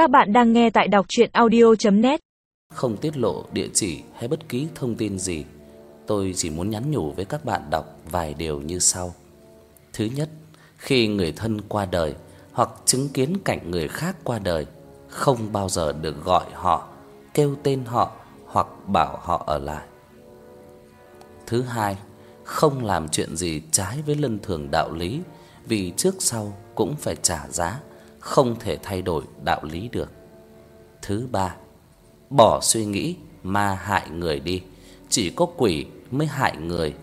Các bạn đang nghe tại đọc audio net Không tiết lộ địa chỉ hay bất kỳ thông tin gì. Tôi chỉ muốn nhắn nhủ với các bạn đọc vài điều như sau. Thứ nhất, khi người thân qua đời hoặc chứng kiến cảnh người khác qua đời, không bao giờ được gọi họ, kêu tên họ hoặc bảo họ ở lại. Thứ hai, không làm chuyện gì trái với lân thường đạo lý, vì trước sau cũng phải trả giá, không thể thay đổi đạo lý được. Thứ ba, bỏ suy nghĩ ma hại người đi, chỉ có quỷ mới hại người.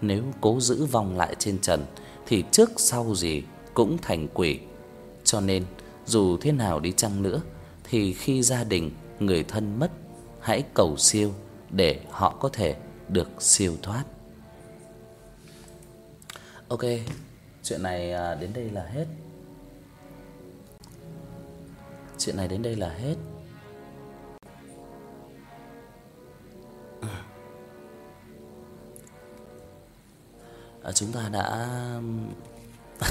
Nếu cố giữ vong lại trên trần thì trước sau gì cũng thành quỷ. Cho nên dù thế nào đi chăng nữa thì khi gia đình người thân mất, hãy cầu siêu để họ có thể được siêu thoát. Ok, chuyện này à, đến đây là hết. Chuyện này đến đây là hết. À, chúng ta đã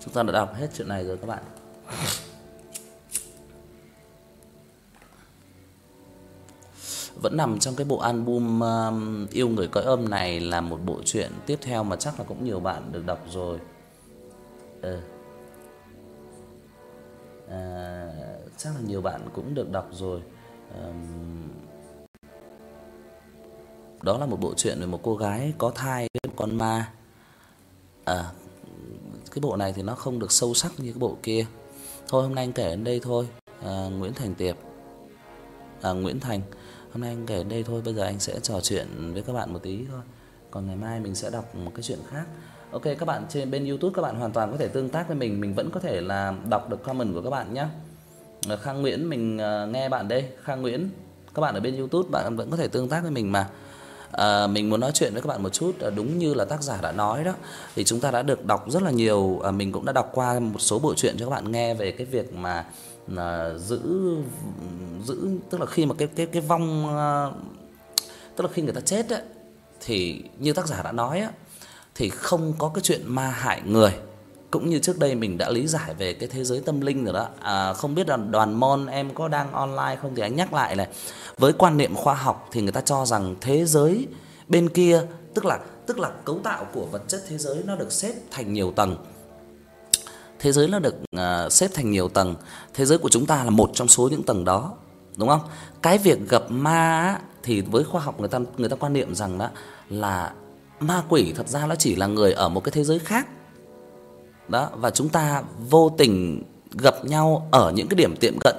chúng ta đã đọc hết chuyện này rồi các bạn. Vẫn nằm trong cái bộ album um, Yêu người cõi âm này là một bộ truyện tiếp theo mà chắc là cũng nhiều bạn được đọc rồi. Ừ. À, chắc là nhiều bạn cũng được đọc rồi. À, đó là một bộ truyện về một cô gái có thai với một con ma. À cái bộ này thì nó không được sâu sắc như cái bộ kia. Thôi hôm nay anh kể đến đây thôi. À, Nguyễn Thành Tiệp. À Nguyễn Thành, hôm nay anh kể đến đây thôi, bây giờ anh sẽ trò chuyện với các bạn một tí thôi. Còn ngày mai mình sẽ đọc một cái chuyện khác. Ok các bạn trên bên YouTube các bạn hoàn toàn có thể tương tác với mình, mình vẫn có thể là đọc được comment của các bạn nhé. Ờ, Khang Nguyễn mình ờ, nghe bạn đây, Khang Nguyễn. Các bạn ở bên YouTube bạn vẫn có thể tương tác với mình mà. À, mình muốn nói chuyện với các bạn một chút đúng như là tác giả đã nói đó thì chúng ta đã được đọc rất là nhiều à, mình cũng đã đọc qua một số bộ truyện cho các bạn nghe về cái việc mà à, giữ giữ tức là khi mà cái cái cái vong à, tức là khi người ta chết ấy thì như tác giả đã nói á thì không có cái chuyện ma hại người cũng như trước đây mình đã lý giải về cái thế giới tâm linh rồi đó. À không biết là đoàn môn em có đang online không thì anh nhắc lại này. Với quan niệm khoa học thì người ta cho rằng thế giới bên kia tức là tức là cấu tạo của vật chất thế giới nó được xếp thành nhiều tầng. Thế giới nó được uh, xếp thành nhiều tầng. Thế giới của chúng ta là một trong số những tầng đó, đúng không? Cái việc gặp ma á, thì với khoa học người ta người ta quan niệm rằng đó là ma quỷ thật ra nó chỉ là người ở một cái thế giới khác đó và chúng ta vô tình gặp nhau ở những cái điểm tiệm cận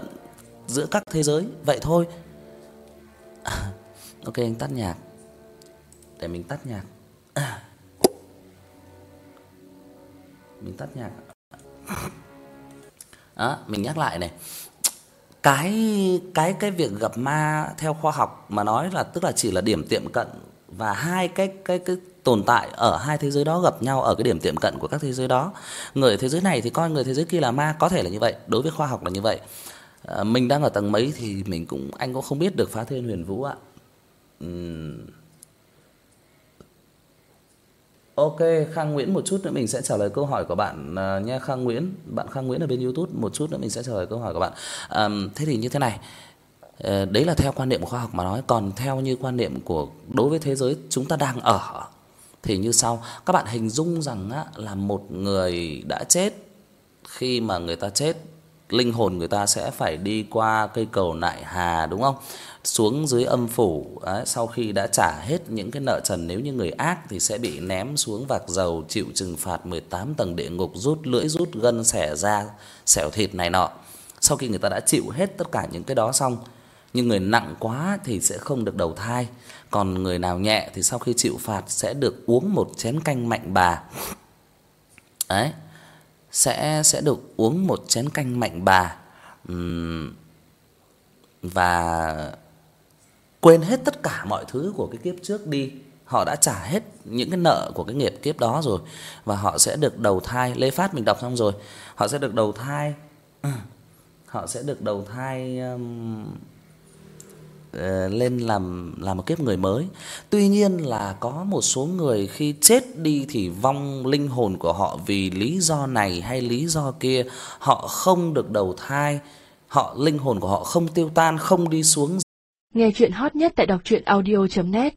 giữa các thế giới vậy thôi. À, ok anh tắt nhạc. Để mình tắt nhạc. À. Mình tắt nhạc. Đó, mình nhắc lại này. Cái cái cái việc gặp ma theo khoa học mà nói là tức là chỉ là điểm tiệm cận và hai cái cái cái tồn tại ở hai thế giới đó gặp nhau ở cái điểm tiệm cận của các thế giới đó. Người ở thế giới này thì coi người thế giới kia là ma, có thể là như vậy, đối với khoa học là như vậy. À, mình đang ở tầng mấy thì mình cũng anh cũng không biết được phá thiên huyền vũ ạ. Uhm. Ok, Khang Nguyễn một chút nữa mình sẽ trả lời câu hỏi của bạn ờ, uh, nha Khang Nguyễn. Bạn Khang Nguyễn ở bên YouTube một chút nữa mình sẽ trả lời câu hỏi của bạn. Um, thế thì như thế này. Uh, đấy là theo quan niệm của khoa học mà nói, còn theo như quan niệm của đối với thế giới chúng ta đang ở thì như sau, các bạn hình dung rằng á là một người đã chết, khi mà người ta chết, linh hồn người ta sẽ phải đi qua cây cầu nại hà đúng không? Xuống dưới âm phủ, đấy, sau khi đã trả hết những cái nợ trần nếu như người ác thì sẽ bị ném xuống vạc dầu chịu trừng phạt 18 tầng địa ngục, rút lưỡi rút gân xẻ da, xẻo thịt này nọ. Sau khi người ta đã chịu hết tất cả những cái đó xong, nhưng người nặng quá thì sẽ không được đầu thai, còn người nào nhẹ thì sau khi chịu phạt sẽ được uống một chén canh mạnh bà. Đấy. Sẽ sẽ được uống một chén canh mạnh bà. Ừm và quên hết tất cả mọi thứ của cái kiếp trước đi. Họ đã trả hết những cái nợ của cái nghiệp kiếp đó rồi và họ sẽ được đầu thai, Lê Phát mình đọc xong rồi. Họ sẽ được đầu thai. Họ sẽ được đầu thai um, Ờ, lên làm làm một kiếp người mới. Tuy nhiên là có một số người khi chết đi thì vong linh hồn của họ vì lý do này hay lý do kia, họ không được đầu thai, họ linh hồn của họ không tiêu tan, không đi xuống. Nghe truyện hot nhất tại doctruyenaudio.net